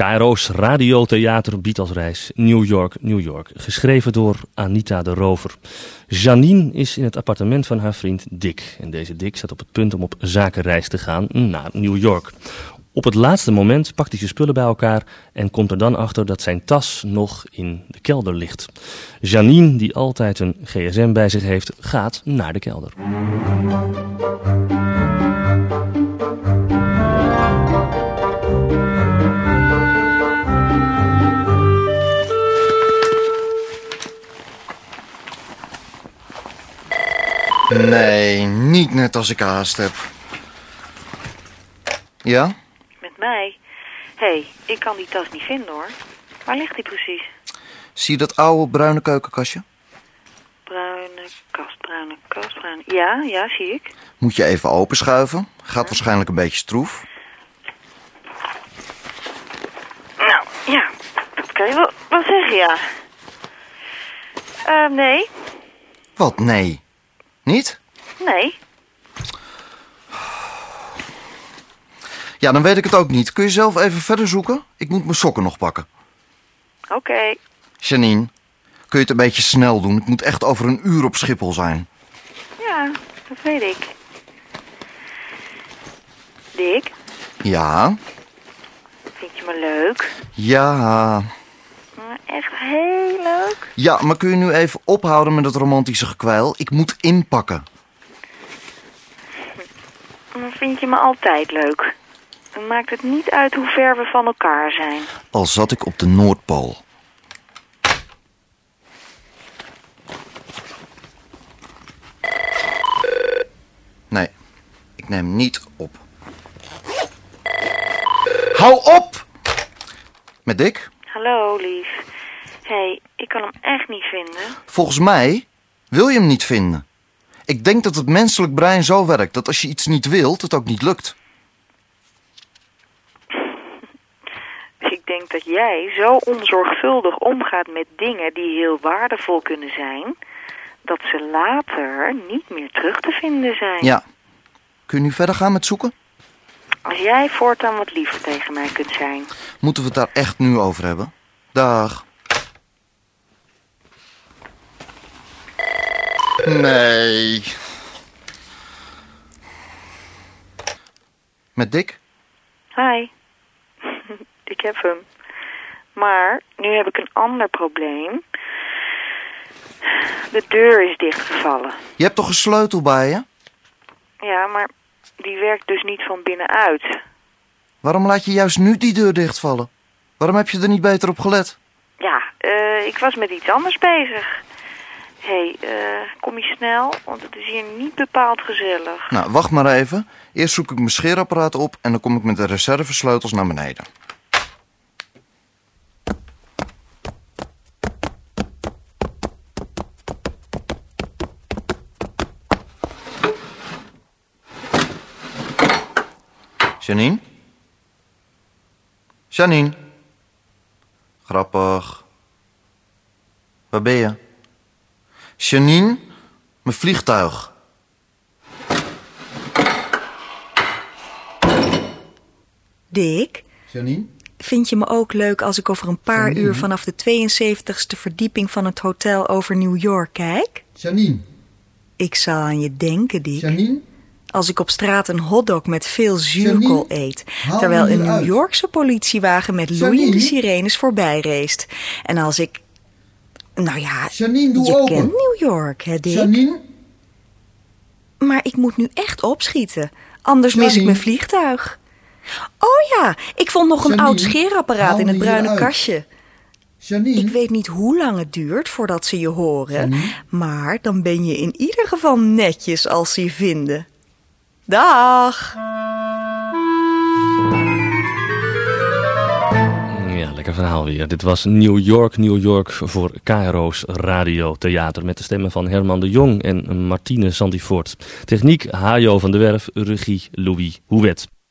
KRO's radiotheater biedt als reis New York, New York. Geschreven door Anita de Rover. Janine is in het appartement van haar vriend Dick. En deze Dick staat op het punt om op zakenreis te gaan naar New York. Op het laatste moment pakt hij zijn spullen bij elkaar en komt er dan achter dat zijn tas nog in de kelder ligt. Janine, die altijd een gsm bij zich heeft, gaat naar de kelder. Nee, niet net als ik haast heb. Ja? Met mij? Hé, hey, ik kan die tas niet vinden hoor. Waar ligt die precies? Zie je dat oude bruine keukenkastje? Bruine kast, bruine kast, bruine... Ja, ja, zie ik. Moet je even openschuiven. Gaat waarschijnlijk een beetje stroef. Nou, ja, dat kan je wel, wel zeggen, ja. Eh, nee, Wat? Nee. Niet? nee. Ja, dan weet ik het ook niet. Kun je zelf even verder zoeken? Ik moet mijn sokken nog pakken. Oké, Janine, kun je het een beetje snel doen? Ik moet echt over een uur op Schiphol zijn. ja, dat weet ik. Dick, Ja? vind je me leuk? Ja. Maar Echt heel leuk? Ja, maar kun je nu even ophouden met dat romantische gekwijl? Ik moet inpakken. Maar vind je me altijd leuk? Dan maakt het niet uit hoe ver we van elkaar zijn. Al zat ik op de Noordpool. Nee, ik neem niet op. Hou op! Met Dick? Hallo, lief. Hé, hey, ik kan hem echt niet vinden. Volgens mij wil je hem niet vinden. Ik denk dat het menselijk brein zo werkt dat als je iets niet wilt, het ook niet lukt. Ik denk dat jij zo onzorgvuldig omgaat met dingen die heel waardevol kunnen zijn, dat ze later niet meer terug te vinden zijn. Ja. Kun je nu verder gaan met zoeken? Als jij voortaan wat liever tegen mij kunt zijn. Moeten we het daar echt nu over hebben? Dag. Nee. Met Dick? Hi. ik heb hem. Maar nu heb ik een ander probleem. De deur is dichtgevallen. Je hebt toch een sleutel bij je? Ja, maar die werkt dus niet van binnenuit. Waarom laat je juist nu die deur dichtvallen? Waarom heb je er niet beter op gelet? Ja, eh, ik was met iets anders bezig. Hé, hey, eh, kom je snel? Want het is hier niet bepaald gezellig. Nou, wacht maar even. Eerst zoek ik mijn scheerapparaat op en dan kom ik met de reservesleutels naar beneden. Janine? Janine? Grappig. Waar ben je? Janine? Mijn vliegtuig. Dick, Janine? vind je me ook leuk als ik over een paar Janine? uur vanaf de 72ste verdieping van het hotel over New York kijk? Janine? Ik zal aan je denken, Dick. Janine? Als ik op straat een hotdog met veel zuurkool Janine, eet. Terwijl een. New Yorkse politiewagen met loeiende sirenes voorbij race. En als ik... Nou ja, Janine, doe je open. kent New York, hè Dick? Janine? Maar ik moet nu echt opschieten. Anders mis ik mijn vliegtuig. Oh ja, ik vond nog een Janine, oud scheerapparaat in het bruine kastje. Janine? Ik weet niet hoe lang het duurt voordat ze je horen. Maar dan ben je in ieder geval netjes als ze je vinden. Dag! Lekker verhaal weer. Dit was New York, New York voor KRO's Radio Theater. Met de stemmen van Herman de Jong en Martine Sandivoort. Techniek Hajo van der Werf, regie Louis Houwet.